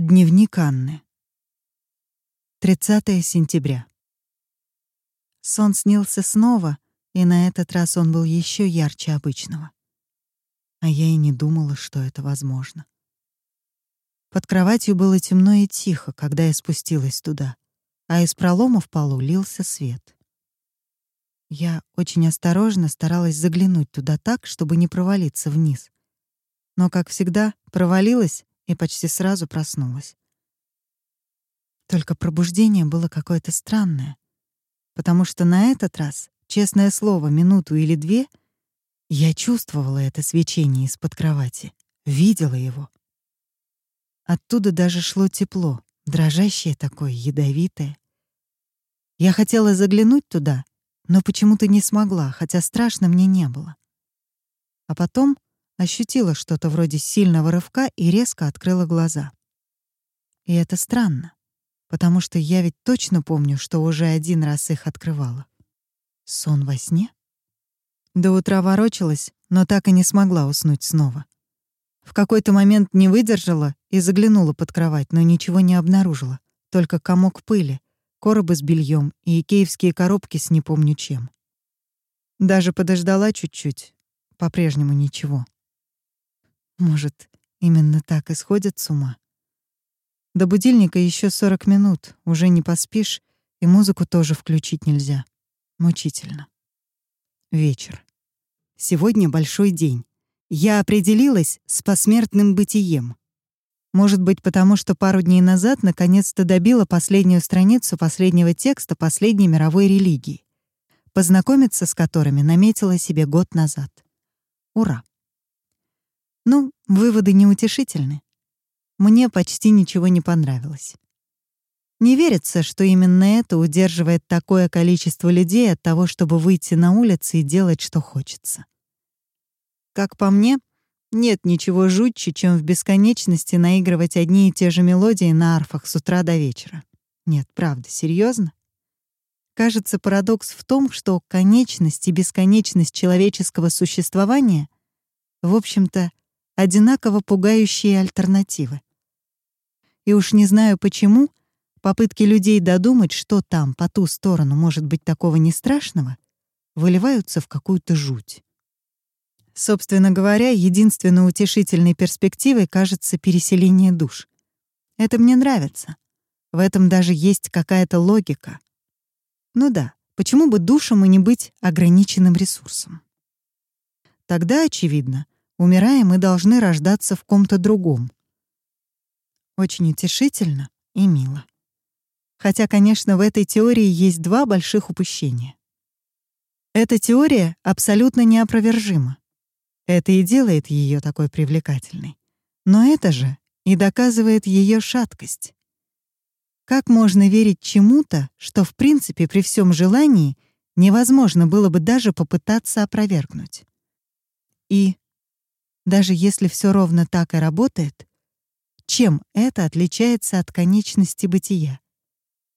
Дневник Анны. 30 сентября. Сон снился снова, и на этот раз он был еще ярче обычного. А я и не думала, что это возможно. Под кроватью было темно и тихо, когда я спустилась туда, а из пролома в полу лился свет. Я очень осторожно старалась заглянуть туда так, чтобы не провалиться вниз. Но, как всегда, провалилась и почти сразу проснулась. Только пробуждение было какое-то странное, потому что на этот раз, честное слово, минуту или две, я чувствовала это свечение из-под кровати, видела его. Оттуда даже шло тепло, дрожащее такое, ядовитое. Я хотела заглянуть туда, но почему-то не смогла, хотя страшно мне не было. А потом ощутила что-то вроде сильного рывка и резко открыла глаза. И это странно, потому что я ведь точно помню, что уже один раз их открывала. Сон во сне? До утра ворочалась, но так и не смогла уснуть снова. В какой-то момент не выдержала и заглянула под кровать, но ничего не обнаружила, только комок пыли, коробы с бельем и икеевские коробки с не помню чем. Даже подождала чуть-чуть, по-прежнему ничего. Может, именно так и сходят с ума? До будильника еще 40 минут, уже не поспишь, и музыку тоже включить нельзя. Мучительно. Вечер. Сегодня большой день. Я определилась с посмертным бытием. Может быть, потому что пару дней назад наконец-то добила последнюю страницу последнего текста последней мировой религии, познакомиться с которыми наметила себе год назад. Ура! Ну, выводы неутешительны. Мне почти ничего не понравилось. Не верится, что именно это удерживает такое количество людей от того, чтобы выйти на улицы и делать, что хочется. Как по мне, нет ничего жутче, чем в бесконечности наигрывать одни и те же мелодии на арфах с утра до вечера. Нет, правда, серьезно. Кажется, парадокс в том, что конечность и бесконечность человеческого существования, в общем-то, одинаково пугающие альтернативы. И уж не знаю почему, попытки людей додумать, что там, по ту сторону, может быть такого не страшного, выливаются в какую-то жуть. Собственно говоря, единственной утешительной перспективой кажется переселение душ. Это мне нравится. В этом даже есть какая-то логика. Ну да, почему бы душам и не быть ограниченным ресурсом? Тогда, очевидно, Умирая, мы должны рождаться в ком-то другом. Очень утешительно и мило. Хотя, конечно, в этой теории есть два больших упущения. Эта теория абсолютно неопровержима. Это и делает ее такой привлекательной. Но это же и доказывает ее шаткость. Как можно верить чему-то, что в принципе при всем желании невозможно было бы даже попытаться опровергнуть? И даже если все ровно так и работает, чем это отличается от конечности бытия?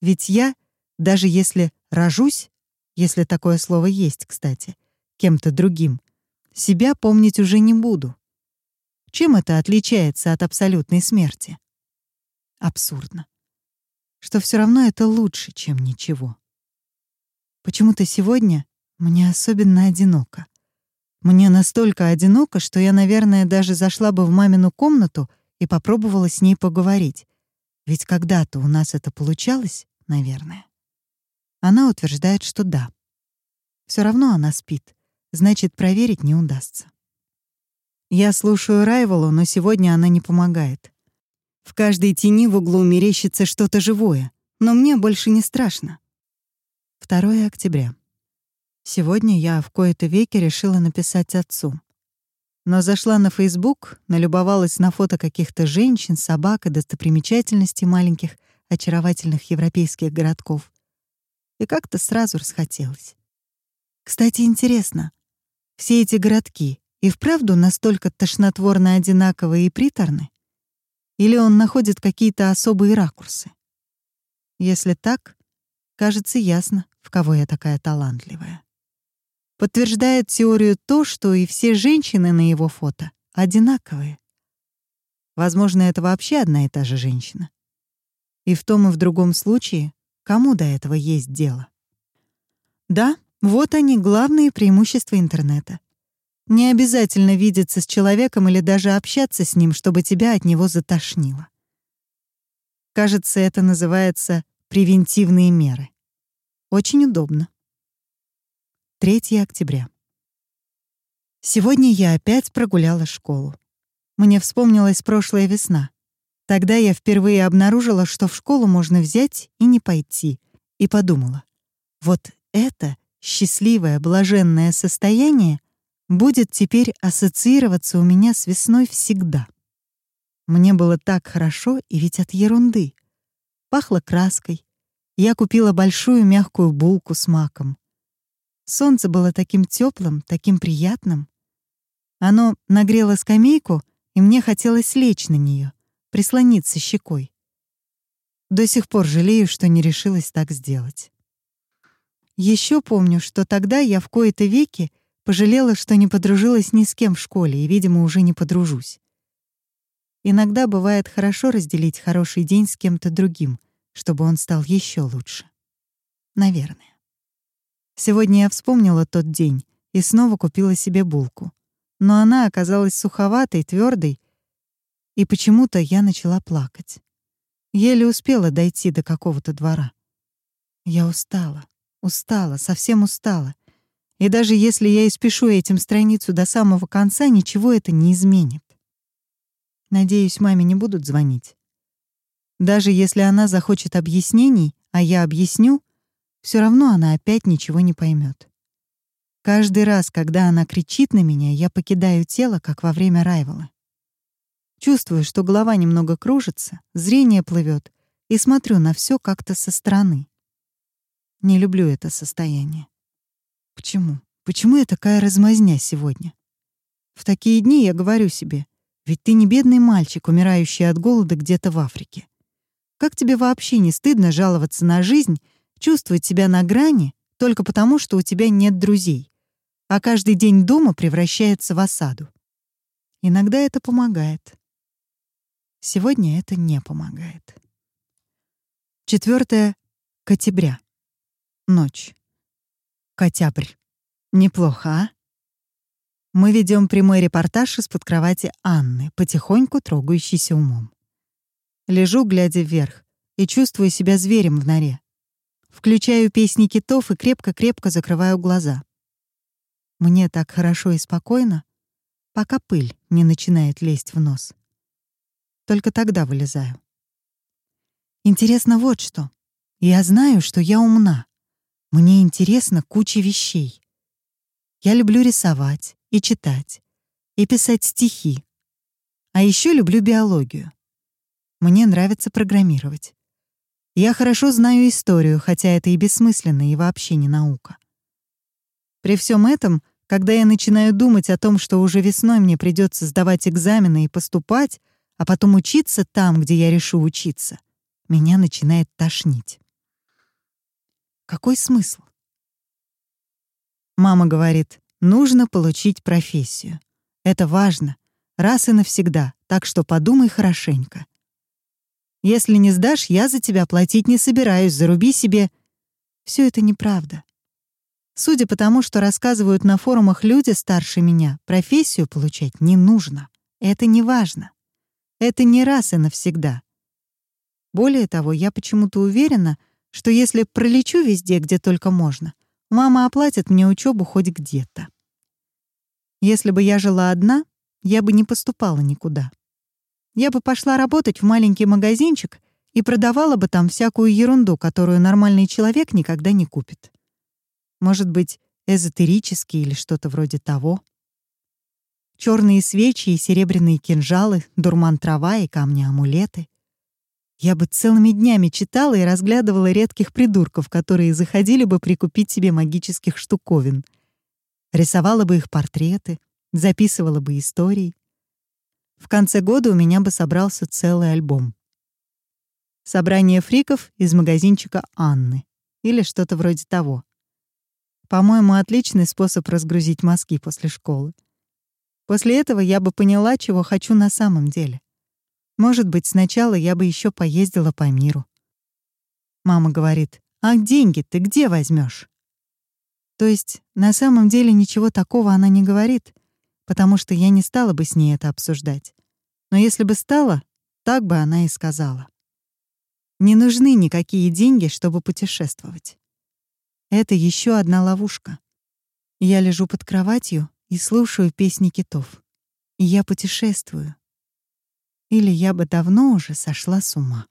Ведь я, даже если рожусь, если такое слово есть, кстати, кем-то другим, себя помнить уже не буду. Чем это отличается от абсолютной смерти? Абсурдно. Что все равно это лучше, чем ничего. Почему-то сегодня мне особенно одиноко. Мне настолько одиноко, что я, наверное, даже зашла бы в мамину комнату и попробовала с ней поговорить. Ведь когда-то у нас это получалось, наверное. Она утверждает, что да. Все равно она спит, значит, проверить не удастся. Я слушаю Райволу, но сегодня она не помогает. В каждой тени в углу мерещится что-то живое, но мне больше не страшно. 2 октября. Сегодня я в кои-то веки решила написать отцу. Но зашла на Facebook, налюбовалась на фото каких-то женщин, собак и достопримечательностей маленьких, очаровательных европейских городков. И как-то сразу расхотелось. Кстати, интересно, все эти городки и вправду настолько тошнотворно одинаковые и приторны? Или он находит какие-то особые ракурсы? Если так, кажется ясно, в кого я такая талантливая. Подтверждает теорию то, что и все женщины на его фото одинаковые. Возможно, это вообще одна и та же женщина. И в том и в другом случае, кому до этого есть дело? Да, вот они, главные преимущества интернета. Не обязательно видеться с человеком или даже общаться с ним, чтобы тебя от него затошнило. Кажется, это называется превентивные меры. Очень удобно. 3 октября. Сегодня я опять прогуляла школу. Мне вспомнилась прошлая весна. Тогда я впервые обнаружила, что в школу можно взять и не пойти, и подумала, вот это счастливое, блаженное состояние будет теперь ассоциироваться у меня с весной всегда. Мне было так хорошо, и ведь от ерунды. Пахло краской. Я купила большую мягкую булку с маком. Солнце было таким теплым, таким приятным. Оно нагрело скамейку, и мне хотелось лечь на нее, прислониться щекой. До сих пор жалею, что не решилась так сделать. Еще помню, что тогда я в кои-то веки пожалела, что не подружилась ни с кем в школе и, видимо, уже не подружусь. Иногда бывает хорошо разделить хороший день с кем-то другим, чтобы он стал еще лучше. Наверное. Сегодня я вспомнила тот день и снова купила себе булку. Но она оказалась суховатой, твердой, и почему-то я начала плакать. Еле успела дойти до какого-то двора. Я устала, устала, совсем устала. И даже если я испишу этим страницу до самого конца, ничего это не изменит. Надеюсь, маме не будут звонить. Даже если она захочет объяснений, а я объясню, все равно она опять ничего не поймет. Каждый раз, когда она кричит на меня, я покидаю тело, как во время райвола. Чувствую, что голова немного кружится, зрение плывет, и смотрю на все как-то со стороны. Не люблю это состояние. Почему? Почему я такая размазня сегодня? В такие дни я говорю себе, ведь ты не бедный мальчик, умирающий от голода где-то в Африке. Как тебе вообще не стыдно жаловаться на жизнь, чувствовать себя на грани только потому, что у тебя нет друзей, а каждый день дома превращается в осаду? Иногда это помогает. Сегодня это не помогает. 4 октября. Ночь. Котябрь. Неплохо, а? Мы ведем прямой репортаж из-под кровати Анны, потихоньку трогающейся умом. Лежу, глядя вверх, и чувствую себя зверем в норе. Включаю песни китов и крепко-крепко закрываю глаза. Мне так хорошо и спокойно, пока пыль не начинает лезть в нос. Только тогда вылезаю. Интересно вот что. Я знаю, что я умна. Мне интересно куча вещей. Я люблю рисовать, и читать, и писать стихи. А еще люблю биологию. Мне нравится программировать. Я хорошо знаю историю, хотя это и бессмысленно, и вообще не наука. При всем этом, когда я начинаю думать о том, что уже весной мне придется сдавать экзамены и поступать, а потом учиться там, где я решу учиться, меня начинает тошнить. Какой смысл? Мама говорит, Нужно получить профессию. Это важно, раз и навсегда, так что подумай хорошенько. Если не сдашь, я за тебя платить не собираюсь, заруби себе. Все это неправда. Судя по тому, что рассказывают на форумах люди старше меня, профессию получать не нужно. Это не важно. Это не раз и навсегда. Более того, я почему-то уверена, что если пролечу везде, где только можно, мама оплатит мне учебу хоть где-то. Если бы я жила одна, я бы не поступала никуда. Я бы пошла работать в маленький магазинчик и продавала бы там всякую ерунду, которую нормальный человек никогда не купит. Может быть, эзотерический или что-то вроде того. Черные свечи и серебряные кинжалы, дурман трава и камни-амулеты. Я бы целыми днями читала и разглядывала редких придурков, которые заходили бы прикупить себе магических штуковин — рисовала бы их портреты, записывала бы истории. В конце года у меня бы собрался целый альбом. Собрание фриков из магазинчика Анны или что-то вроде того. По-моему, отличный способ разгрузить мозги после школы. После этого я бы поняла, чего хочу на самом деле. Может быть, сначала я бы еще поездила по миру. Мама говорит, а деньги ты где возьмешь? То есть на самом деле ничего такого она не говорит, потому что я не стала бы с ней это обсуждать. Но если бы стала, так бы она и сказала. Не нужны никакие деньги, чтобы путешествовать. Это еще одна ловушка. Я лежу под кроватью и слушаю песни китов. И я путешествую. Или я бы давно уже сошла с ума.